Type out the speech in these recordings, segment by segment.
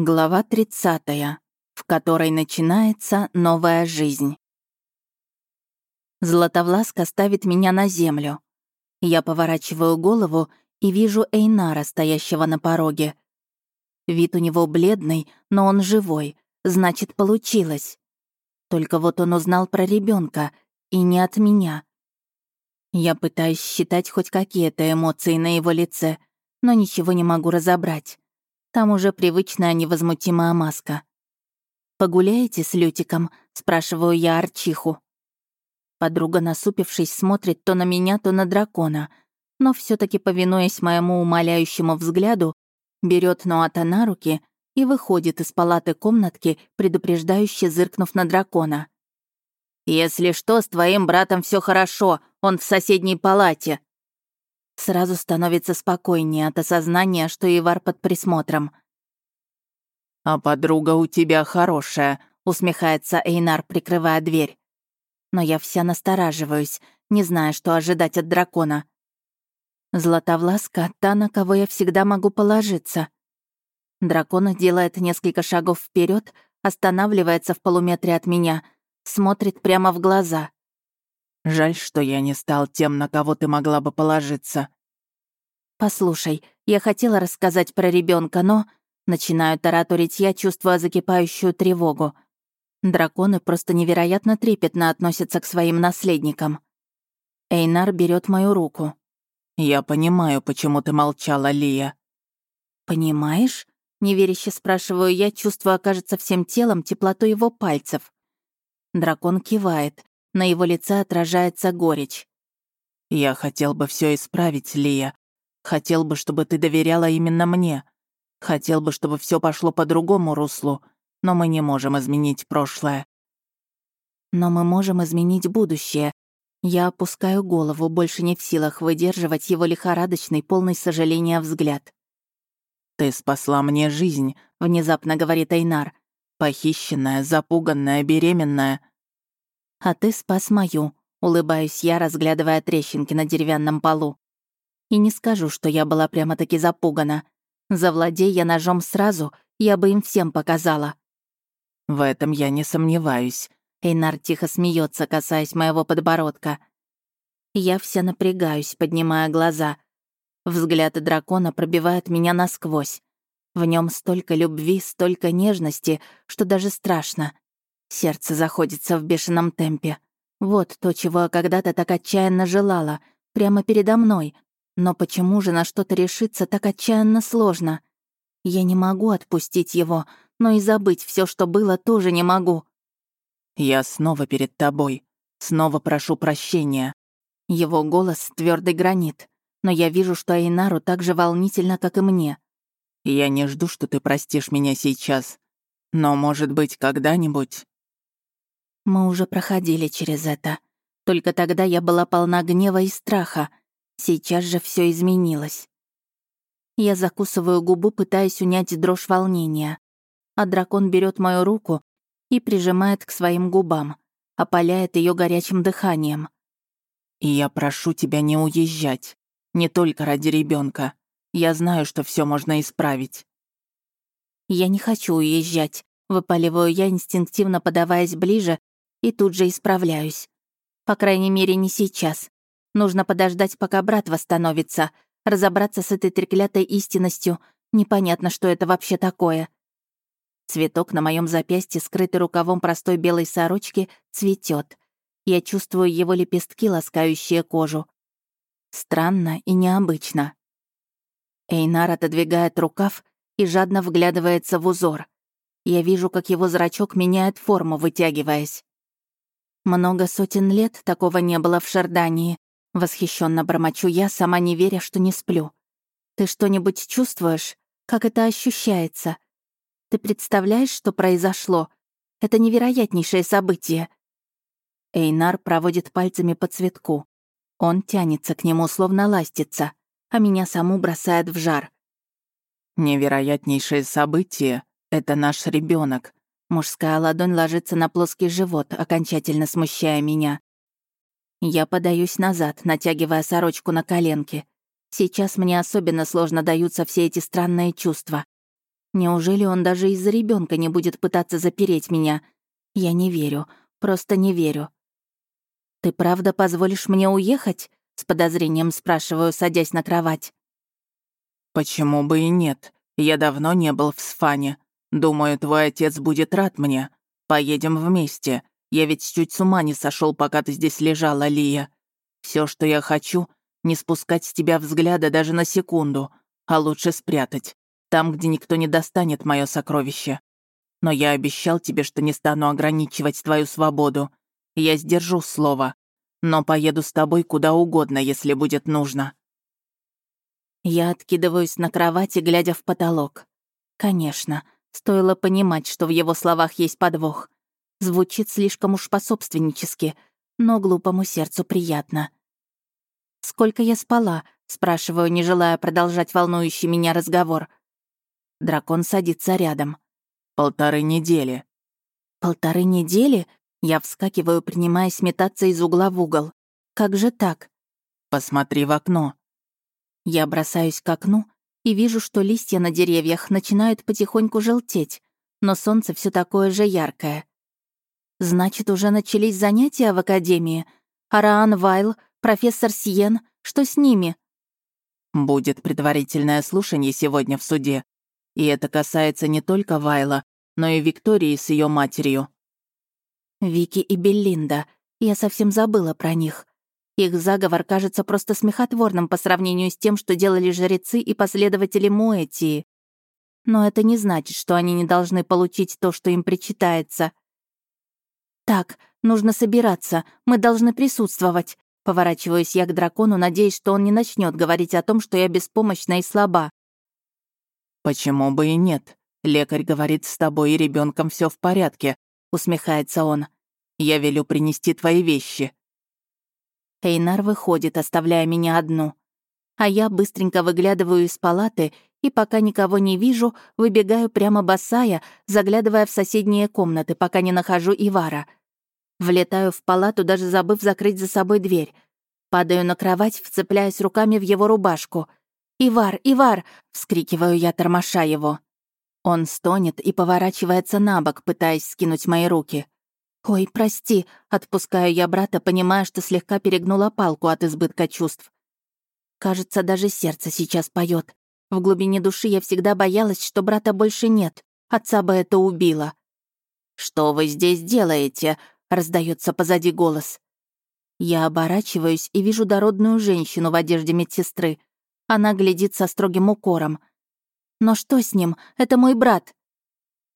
Глава 30, в которой начинается новая жизнь. Златовласка ставит меня на землю. Я поворачиваю голову и вижу Эйнара, стоящего на пороге. Вид у него бледный, но он живой, значит, получилось. Только вот он узнал про ребенка и не от меня. Я пытаюсь считать хоть какие-то эмоции на его лице, но ничего не могу разобрать. Там уже привычная невозмутимая маска. «Погуляете с Лютиком?» — спрашиваю я Арчиху. Подруга, насупившись, смотрит то на меня, то на дракона, но все таки повинуясь моему умоляющему взгляду, берет Ноата на руки и выходит из палаты комнатки, предупреждающе зыркнув на дракона. «Если что, с твоим братом все хорошо, он в соседней палате», Сразу становится спокойнее от осознания, что Ивар под присмотром. «А подруга у тебя хорошая», — усмехается Эйнар, прикрывая дверь. Но я вся настораживаюсь, не зная, что ожидать от дракона. Златовласка — та, на кого я всегда могу положиться. Дракон делает несколько шагов вперед, останавливается в полуметре от меня, смотрит прямо в глаза. Жаль, что я не стал тем, на кого ты могла бы положиться. Послушай, я хотела рассказать про ребенка, но... Начинаю тараторить я, чувствуя закипающую тревогу. Драконы просто невероятно трепетно относятся к своим наследникам. Эйнар берет мою руку. «Я понимаю, почему ты молчала, Лия». «Понимаешь?» — неверяще спрашиваю я, чувствуя, кажется, всем телом теплоту его пальцев. Дракон кивает, на его лице отражается горечь. «Я хотел бы все исправить, Лия. Хотел бы, чтобы ты доверяла именно мне. Хотел бы, чтобы все пошло по другому руслу, но мы не можем изменить прошлое». «Но мы можем изменить будущее». Я опускаю голову, больше не в силах выдерживать его лихорадочный, полный сожаления взгляд. «Ты спасла мне жизнь», — внезапно говорит Эйнар. «Похищенная, запуганная, беременная. «А ты спас мою», — улыбаюсь я, разглядывая трещинки на деревянном полу. И не скажу, что я была прямо-таки запугана. Завладей я ножом сразу, я бы им всем показала. «В этом я не сомневаюсь», — Эйнар тихо смеется, касаясь моего подбородка. Я вся напрягаюсь, поднимая глаза. Взгляд дракона пробивает меня насквозь. В нем столько любви, столько нежности, что даже страшно. Сердце заходится в бешеном темпе. Вот то, чего я когда-то так отчаянно желала, прямо передо мной. Но почему же на что-то решиться так отчаянно сложно? Я не могу отпустить его, но и забыть все, что было, тоже не могу. «Я снова перед тобой. Снова прошу прощения». Его голос — твердый гранит, но я вижу, что Айнару так же волнительно, как и мне. «Я не жду, что ты простишь меня сейчас. Но, может быть, когда-нибудь...» Мы уже проходили через это. Только тогда я была полна гнева и страха. Сейчас же все изменилось. Я закусываю губу, пытаясь унять дрожь волнения. А дракон берет мою руку и прижимает к своим губам, опаляет ее горячим дыханием. «И я прошу тебя не уезжать. Не только ради ребенка. Я знаю, что все можно исправить». «Я не хочу уезжать», — выпаливаю я, инстинктивно подаваясь ближе и тут же исправляюсь. По крайней мере, не сейчас. Нужно подождать, пока брат восстановится, разобраться с этой треклятой истинностью. Непонятно, что это вообще такое. Цветок на моем запястье, скрытый рукавом простой белой сорочки, цветет. Я чувствую его лепестки, ласкающие кожу. Странно и необычно. Эйнар отодвигает рукав и жадно вглядывается в узор. Я вижу, как его зрачок меняет форму, вытягиваясь. Много сотен лет такого не было в Шардании. Восхищенно бормочу я, сама не веря, что не сплю. Ты что-нибудь чувствуешь? Как это ощущается? Ты представляешь, что произошло? Это невероятнейшее событие. Эйнар проводит пальцами по цветку. Он тянется к нему, словно ластится, а меня саму бросает в жар. Невероятнейшее событие — это наш ребенок, Мужская ладонь ложится на плоский живот, окончательно смущая меня. Я подаюсь назад, натягивая сорочку на коленки. Сейчас мне особенно сложно даются все эти странные чувства. Неужели он даже из-за ребенка не будет пытаться запереть меня? Я не верю, просто не верю. «Ты правда позволишь мне уехать?» — с подозрением спрашиваю, садясь на кровать. «Почему бы и нет? Я давно не был в Сфане. Думаю, твой отец будет рад мне. Поедем вместе. Я ведь чуть с ума не сошел, пока ты здесь лежала, Лия. Все, что я хочу, не спускать с тебя взгляда даже на секунду, а лучше спрятать, там, где никто не достанет мое сокровище. Но я обещал тебе, что не стану ограничивать твою свободу. Я сдержу слово, но поеду с тобой куда угодно, если будет нужно». Я откидываюсь на кровати, глядя в потолок. Конечно, стоило понимать, что в его словах есть подвох. Звучит слишком уж пособственнически, но глупому сердцу приятно. «Сколько я спала?» — спрашиваю, не желая продолжать волнующий меня разговор. Дракон садится рядом. «Полторы недели». «Полторы недели?» Я вскакиваю, принимаясь метаться из угла в угол. «Как же так?» «Посмотри в окно». Я бросаюсь к окну и вижу, что листья на деревьях начинают потихоньку желтеть, но солнце все такое же яркое. Значит, уже начались занятия в академии. Араан Вайл, профессор Сиен, что с ними? Будет предварительное слушание сегодня в суде. И это касается не только Вайла, но и Виктории с ее матерью. Вики и Беллинда. Я совсем забыла про них. Их заговор кажется просто смехотворным по сравнению с тем, что делали жрецы и последователи Муэтии. Но это не значит, что они не должны получить то, что им причитается. «Так, нужно собираться, мы должны присутствовать». Поворачиваюсь я к дракону, надеясь, что он не начнет говорить о том, что я беспомощна и слаба. «Почему бы и нет? Лекарь говорит, с тобой и ребенком все в порядке», — усмехается он. «Я велю принести твои вещи». Эйнар выходит, оставляя меня одну. А я быстренько выглядываю из палаты и, пока никого не вижу, выбегаю прямо босая, заглядывая в соседние комнаты, пока не нахожу Ивара — Влетаю в палату, даже забыв закрыть за собой дверь. Падаю на кровать, вцепляясь руками в его рубашку. «Ивар! Ивар!» — вскрикиваю я, тормоша его. Он стонет и поворачивается на бок, пытаясь скинуть мои руки. «Ой, прости», — отпускаю я брата, понимая, что слегка перегнула палку от избытка чувств. Кажется, даже сердце сейчас поет. В глубине души я всегда боялась, что брата больше нет. Отца бы это убило. «Что вы здесь делаете?» раздается позади голос. Я оборачиваюсь и вижу дородную женщину в одежде медсестры. Она глядит со строгим укором. «Но что с ним? Это мой брат!»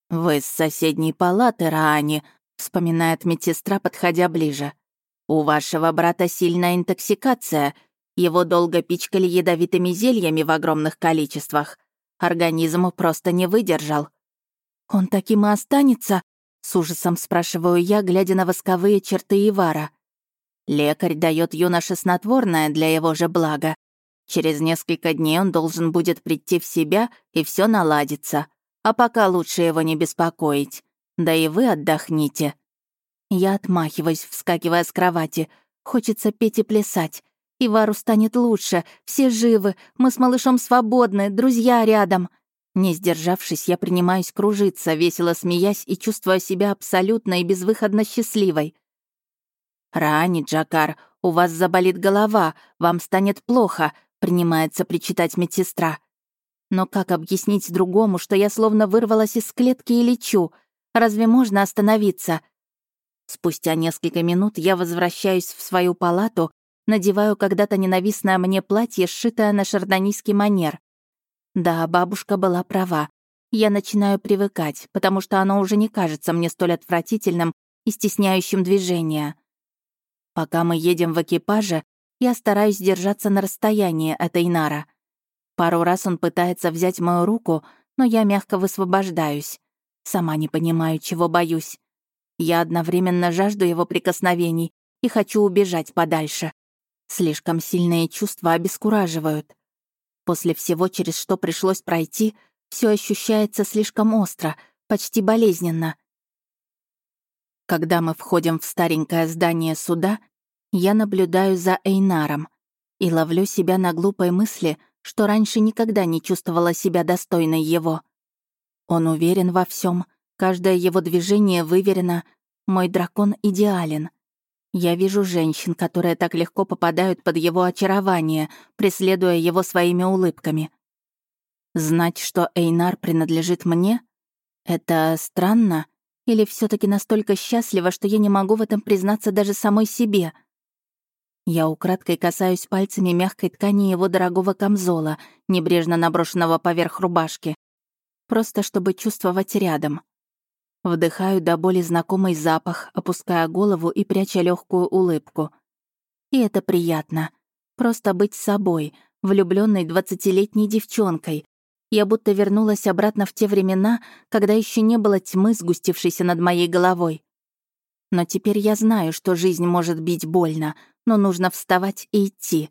«Вы с соседней палаты, Раани», — вспоминает медсестра, подходя ближе. «У вашего брата сильная интоксикация. Его долго пичкали ядовитыми зельями в огромных количествах. Организм просто не выдержал». «Он таким и останется?» С ужасом спрашиваю я, глядя на восковые черты Ивара. Лекарь дает юноше снотворное для его же блага. Через несколько дней он должен будет прийти в себя, и все наладится. А пока лучше его не беспокоить. Да и вы отдохните. Я отмахиваюсь, вскакивая с кровати. Хочется петь и плясать. Ивару станет лучше, все живы, мы с малышом свободны, друзья рядом. Не сдержавшись, я принимаюсь кружиться, весело смеясь и чувствуя себя абсолютно и безвыходно счастливой. «Рани, Джакар, у вас заболит голова, вам станет плохо», — принимается причитать медсестра. Но как объяснить другому, что я словно вырвалась из клетки и лечу? Разве можно остановиться? Спустя несколько минут я возвращаюсь в свою палату, надеваю когда-то ненавистное мне платье, сшитое на шардонийский манер. Да, бабушка была права. Я начинаю привыкать, потому что оно уже не кажется мне столь отвратительным и стесняющим движения. Пока мы едем в экипаже, я стараюсь держаться на расстоянии от Эйнара. Пару раз он пытается взять мою руку, но я мягко высвобождаюсь. Сама не понимаю, чего боюсь. Я одновременно жажду его прикосновений и хочу убежать подальше. Слишком сильные чувства обескураживают. После всего, через что пришлось пройти, все ощущается слишком остро, почти болезненно. Когда мы входим в старенькое здание суда, я наблюдаю за Эйнаром и ловлю себя на глупой мысли, что раньше никогда не чувствовала себя достойной его. Он уверен во всем, каждое его движение выверено. Мой дракон идеален. Я вижу женщин, которые так легко попадают под его очарование, преследуя его своими улыбками. Знать, что Эйнар принадлежит мне, это странно или все таки настолько счастлива, что я не могу в этом признаться даже самой себе. Я украдкой касаюсь пальцами мягкой ткани его дорогого камзола, небрежно наброшенного поверх рубашки, просто чтобы чувствовать рядом. Вдыхаю до боли знакомый запах, опуская голову и пряча легкую улыбку. И это приятно. Просто быть собой, влюбленной двадцатилетней девчонкой. Я будто вернулась обратно в те времена, когда еще не было тьмы, сгустившейся над моей головой. Но теперь я знаю, что жизнь может бить больно, но нужно вставать и идти.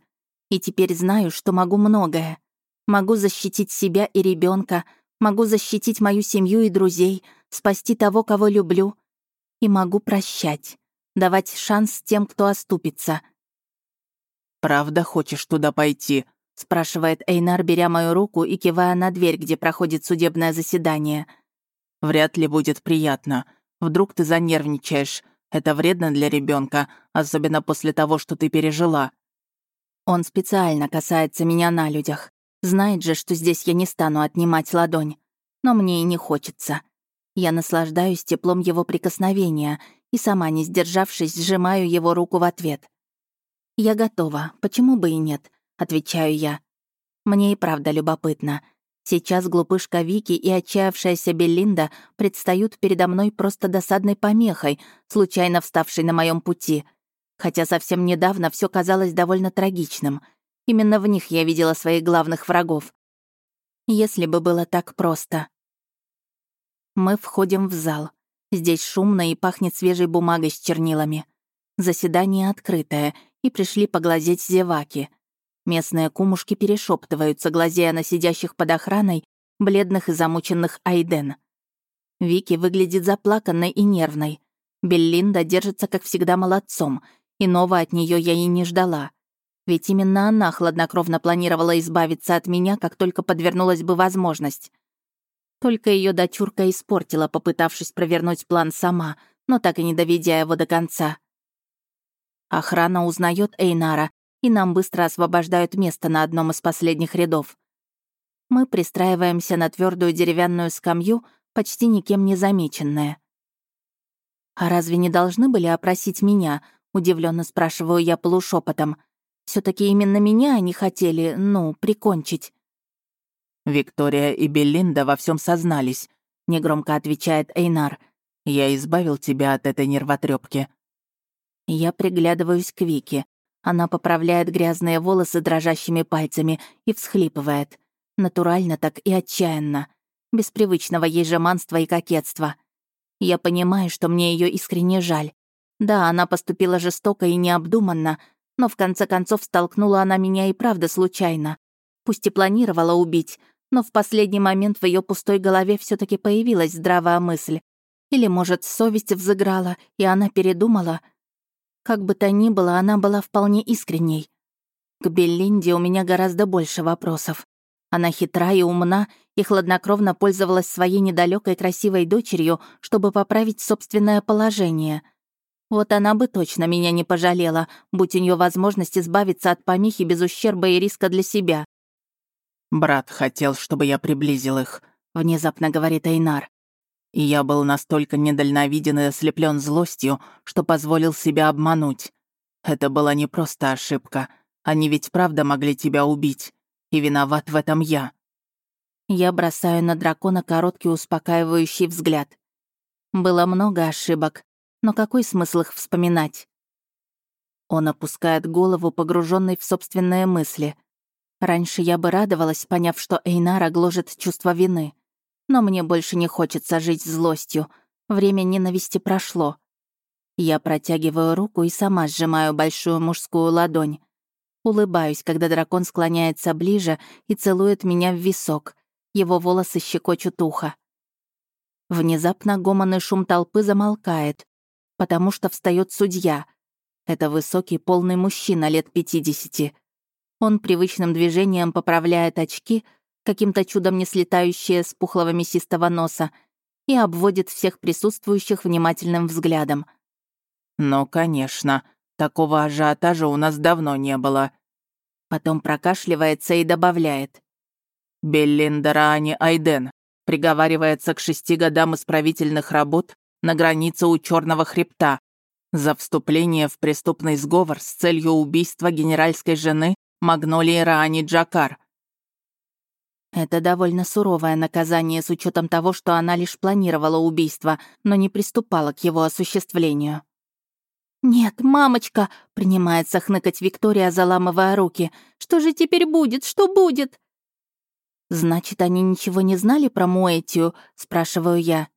И теперь знаю, что могу многое. Могу защитить себя и ребенка, могу защитить мою семью и друзей — спасти того, кого люблю, и могу прощать, давать шанс тем, кто оступится. «Правда хочешь туда пойти?» — спрашивает Эйнар, беря мою руку и кивая на дверь, где проходит судебное заседание. «Вряд ли будет приятно. Вдруг ты занервничаешь. Это вредно для ребенка, особенно после того, что ты пережила». Он специально касается меня на людях. Знает же, что здесь я не стану отнимать ладонь. Но мне и не хочется. Я наслаждаюсь теплом его прикосновения и сама, не сдержавшись, сжимаю его руку в ответ. «Я готова, почему бы и нет?» — отвечаю я. Мне и правда любопытно. Сейчас глупышка Вики и отчаявшаяся Беллинда предстают передо мной просто досадной помехой, случайно вставшей на моем пути. Хотя совсем недавно все казалось довольно трагичным. Именно в них я видела своих главных врагов. Если бы было так просто. Мы входим в зал. Здесь шумно и пахнет свежей бумагой с чернилами. Заседание открытое, и пришли поглазеть зеваки. Местные кумушки перешептываются, глазея на сидящих под охраной, бледных и замученных Айден. Вики выглядит заплаканной и нервной. Беллинда держится, как всегда, молодцом. Иного от нее я и не ждала. Ведь именно она хладнокровно планировала избавиться от меня, как только подвернулась бы возможность. Только ее дочурка испортила, попытавшись провернуть план сама, но так и не доведя его до конца. Охрана узнает Эйнара, и нам быстро освобождают место на одном из последних рядов. Мы пристраиваемся на твердую деревянную скамью, почти никем не замеченная. «А разве не должны были опросить меня?» — удивленно спрашиваю я полушепотом. Все таки именно меня они хотели, ну, прикончить». «Виктория и Беллинда во всем сознались», — негромко отвечает Эйнар. «Я избавил тебя от этой нервотрепки. Я приглядываюсь к Вике. Она поправляет грязные волосы дрожащими пальцами и всхлипывает. Натурально так и отчаянно. Без привычного ей жеманства и кокетства. Я понимаю, что мне ее искренне жаль. Да, она поступила жестоко и необдуманно, но в конце концов столкнула она меня и правда случайно. Пусть и планировала убить, но в последний момент в ее пустой голове все таки появилась здравая мысль. Или, может, совесть взыграла, и она передумала. Как бы то ни было, она была вполне искренней. К Беллинде у меня гораздо больше вопросов. Она хитра и умна, и хладнокровно пользовалась своей недалекой красивой дочерью, чтобы поправить собственное положение. Вот она бы точно меня не пожалела, будь у нее возможность избавиться от помехи без ущерба и риска для себя. «Брат хотел, чтобы я приблизил их», — внезапно говорит Эйнар. «И я был настолько недальновиден и ослеплен злостью, что позволил себя обмануть. Это была не просто ошибка. Они ведь правда могли тебя убить. И виноват в этом я». Я бросаю на дракона короткий успокаивающий взгляд. Было много ошибок, но какой смысл их вспоминать? Он опускает голову, погруженный в собственные мысли — Раньше я бы радовалась, поняв, что Эйнара гложет чувство вины. Но мне больше не хочется жить злостью. Время ненависти прошло. Я протягиваю руку и сама сжимаю большую мужскую ладонь. Улыбаюсь, когда дракон склоняется ближе и целует меня в висок. Его волосы щекочут ухо. Внезапно гомон и шум толпы замолкает, потому что встает судья. Это высокий, полный мужчина лет пятидесяти. Он привычным движением поправляет очки, каким-то чудом не слетающее с пухлого мясистого носа, и обводит всех присутствующих внимательным взглядом. «Ну, конечно, такого ажиотажа у нас давно не было». Потом прокашливается и добавляет. «Беллинда Раани Айден приговаривается к шести годам исправительных работ на границе у Черного хребта за вступление в преступный сговор с целью убийства генеральской жены Магнолии Раани Джакар. Это довольно суровое наказание с учетом того, что она лишь планировала убийство, но не приступала к его осуществлению. «Нет, мамочка!» — принимается хныкать Виктория, заламывая руки. «Что же теперь будет? Что будет?» «Значит, они ничего не знали про Моэтию?» — спрашиваю я.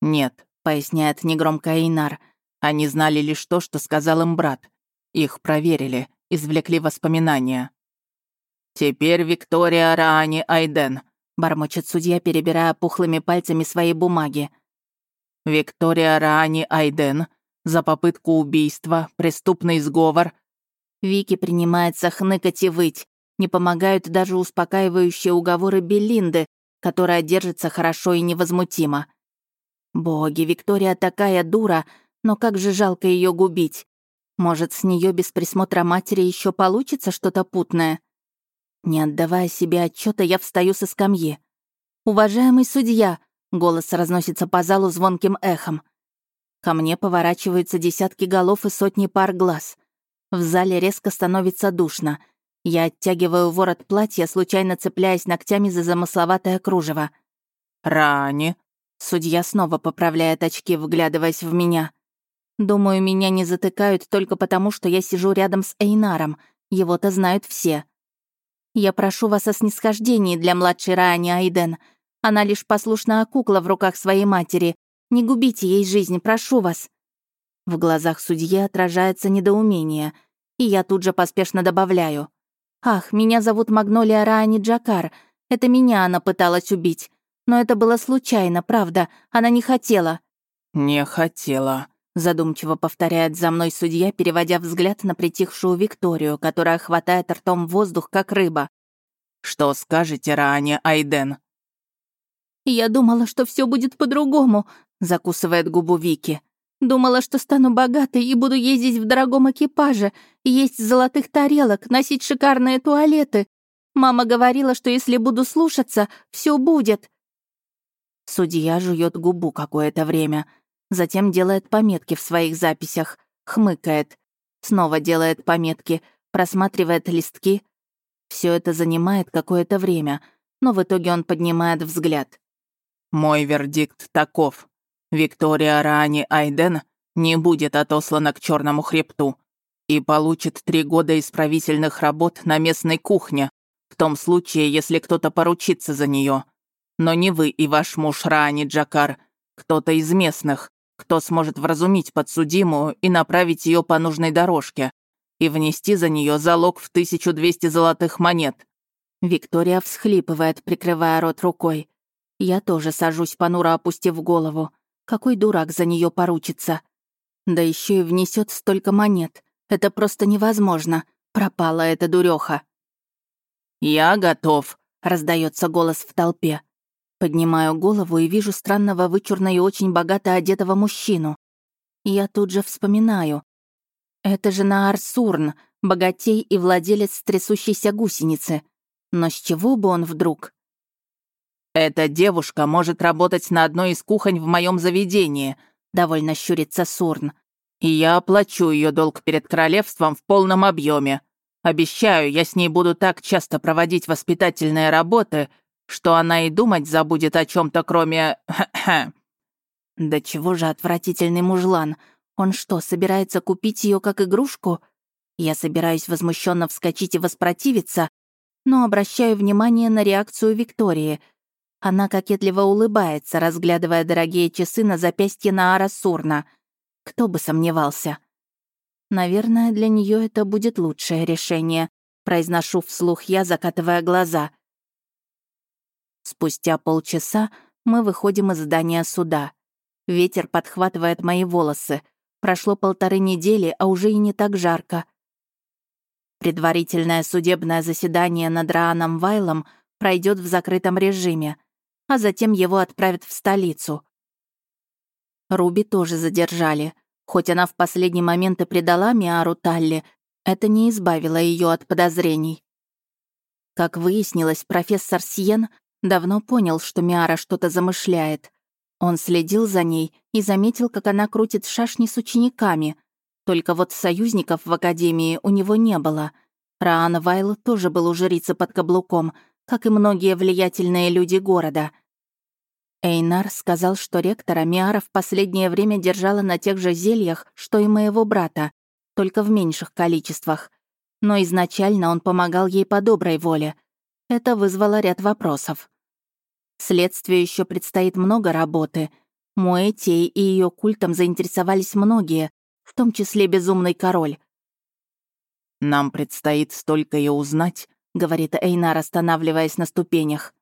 «Нет», — поясняет негромко Эйнар. «Они знали лишь то, что сказал им брат. Их проверили, извлекли воспоминания». «Теперь Виктория Раани Айден», — бормочет судья, перебирая пухлыми пальцами свои бумаги. «Виктория Раани Айден за попытку убийства, преступный сговор». Вики принимается хныкать и выть. Не помогают даже успокаивающие уговоры Белинды, которая держится хорошо и невозмутимо. Боги, Виктория такая дура, но как же жалко ее губить. Может, с нее без присмотра матери еще получится что-то путное? Не отдавая себе отчета, я встаю со скамьи. «Уважаемый судья!» — голос разносится по залу звонким эхом. Ко мне поворачиваются десятки голов и сотни пар глаз. В зале резко становится душно. Я оттягиваю ворот платья, случайно цепляясь ногтями за замысловатое кружево. «Рани!» Судья снова поправляет очки, вглядываясь в меня. Думаю, меня не затыкают только потому, что я сижу рядом с Эйнаром. Его-то знают все. Я прошу вас о снисхождении для младшей Раани Айден. Она лишь послушная кукла в руках своей матери. Не губите ей жизнь, прошу вас». В глазах судьи отражается недоумение, и я тут же поспешно добавляю. «Ах, меня зовут Магнолия Раани Джакар. Это меня она пыталась убить. Но это было случайно, правда. Она не хотела». «Не хотела», Задумчиво повторяет за мной судья, переводя взгляд на притихшую Викторию, которая хватает ртом воздух, как рыба. «Что скажете, Раане Айден?» «Я думала, что все будет по-другому», — закусывает губу Вики. «Думала, что стану богатой и буду ездить в дорогом экипаже, есть золотых тарелок, носить шикарные туалеты. Мама говорила, что если буду слушаться, все будет». Судья жует губу какое-то время — затем делает пометки в своих записях, хмыкает, снова делает пометки, просматривает листки. Все это занимает какое-то время, но в итоге он поднимает взгляд. «Мой вердикт таков. Виктория Раани Айден не будет отослана к Черному хребту и получит три года исправительных работ на местной кухне, в том случае, если кто-то поручится за нее. Но не вы и ваш муж Раани Джакар, кто-то из местных, кто сможет вразумить подсудимую и направить ее по нужной дорожке и внести за нее залог в 1200 золотых монет. Виктория всхлипывает, прикрывая рот рукой. Я тоже сажусь, понуро опустив голову. Какой дурак за нее поручится? Да еще и внесет столько монет. Это просто невозможно. Пропала эта дуреха. «Я готов», — раздается голос в толпе. Поднимаю голову и вижу странного вычурно и очень богато одетого мужчину. Я тут же вспоминаю. Это же Наар Сурн, богатей и владелец трясущейся гусеницы. Но с чего бы он вдруг? «Эта девушка может работать на одной из кухонь в моем заведении», — довольно щурится Сурн. «И я оплачу ее долг перед королевством в полном объеме. Обещаю, я с ней буду так часто проводить воспитательные работы, что она и думать забудет о чем то кроме... Да чего же отвратительный мужлан? Он что, собирается купить ее как игрушку? Я собираюсь возмущенно вскочить и воспротивиться, но обращаю внимание на реакцию Виктории. Она кокетливо улыбается, разглядывая дорогие часы на запястье Наара Сурна. Кто бы сомневался. Наверное, для нее это будет лучшее решение, произношу вслух я, закатывая глаза — Спустя полчаса мы выходим из здания суда. Ветер подхватывает мои волосы. Прошло полторы недели, а уже и не так жарко. Предварительное судебное заседание над Рааном Вайлом пройдет в закрытом режиме, а затем его отправят в столицу. Руби тоже задержали. Хоть она в последний момент и предала Миару Талли, это не избавило ее от подозрений. Как выяснилось, профессор Сиен давно понял, что Миара что-то замышляет. Он следил за ней и заметил, как она крутит шашни с учениками. Только вот союзников в Академии у него не было. Раан Вайл тоже был у жрицы под каблуком, как и многие влиятельные люди города. Эйнар сказал, что ректора Миара в последнее время держала на тех же зельях, что и моего брата, только в меньших количествах. Но изначально он помогал ей по доброй воле. Это вызвало ряд вопросов. Следствию еще предстоит много работы. Муэтей и ее культом заинтересовались многие, в том числе безумный король. «Нам предстоит столько и узнать», — говорит Эйнар, останавливаясь на ступенях.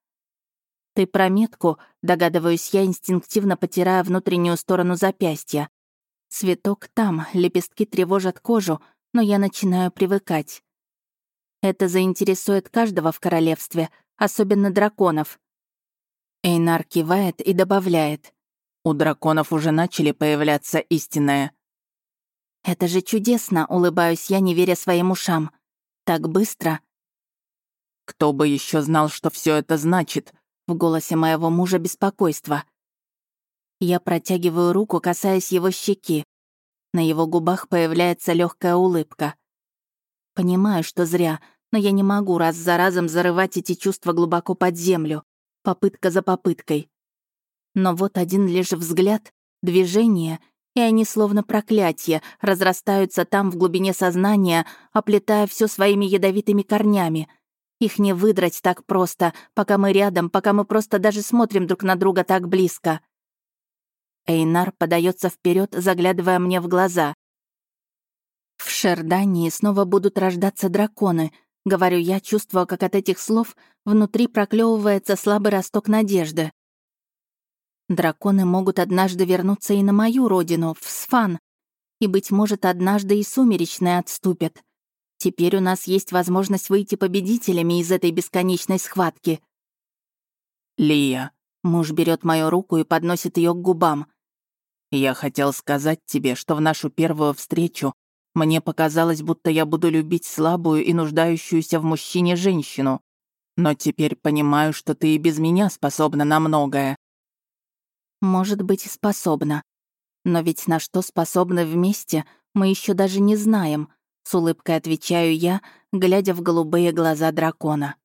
«Ты про метку», — догадываюсь я, инстинктивно потирая внутреннюю сторону запястья. Цветок там, лепестки тревожат кожу, но я начинаю привыкать. Это заинтересует каждого в королевстве, особенно драконов. Эйнар кивает и добавляет. У драконов уже начали появляться истинные. «Это же чудесно!» — улыбаюсь я, не веря своим ушам. «Так быстро!» «Кто бы еще знал, что все это значит?» — в голосе моего мужа беспокойство. Я протягиваю руку, касаясь его щеки. На его губах появляется легкая улыбка. Понимаю, что зря, но я не могу раз за разом зарывать эти чувства глубоко под землю. Попытка за попыткой. Но вот один лишь взгляд, движение, и они словно проклятие, разрастаются там в глубине сознания, оплетая все своими ядовитыми корнями. Их не выдрать так просто, пока мы рядом, пока мы просто даже смотрим друг на друга так близко. Эйнар подается вперед, заглядывая мне в глаза. «В Шердании снова будут рождаться драконы», — говорю я, чувствуя, как от этих слов внутри проклевывается слабый росток надежды. Драконы могут однажды вернуться и на мою родину, в Сфан, и, быть может, однажды и сумеречные отступят. Теперь у нас есть возможность выйти победителями из этой бесконечной схватки. «Лия», — муж берет мою руку и подносит ее к губам. Я хотел сказать тебе, что в нашу первую встречу мне показалось, будто я буду любить слабую и нуждающуюся в мужчине женщину. Но теперь понимаю, что ты и без меня способна на многое. Может быть, способна. Но ведь на что способны вместе, мы еще даже не знаем, с улыбкой отвечаю я, глядя в голубые глаза дракона.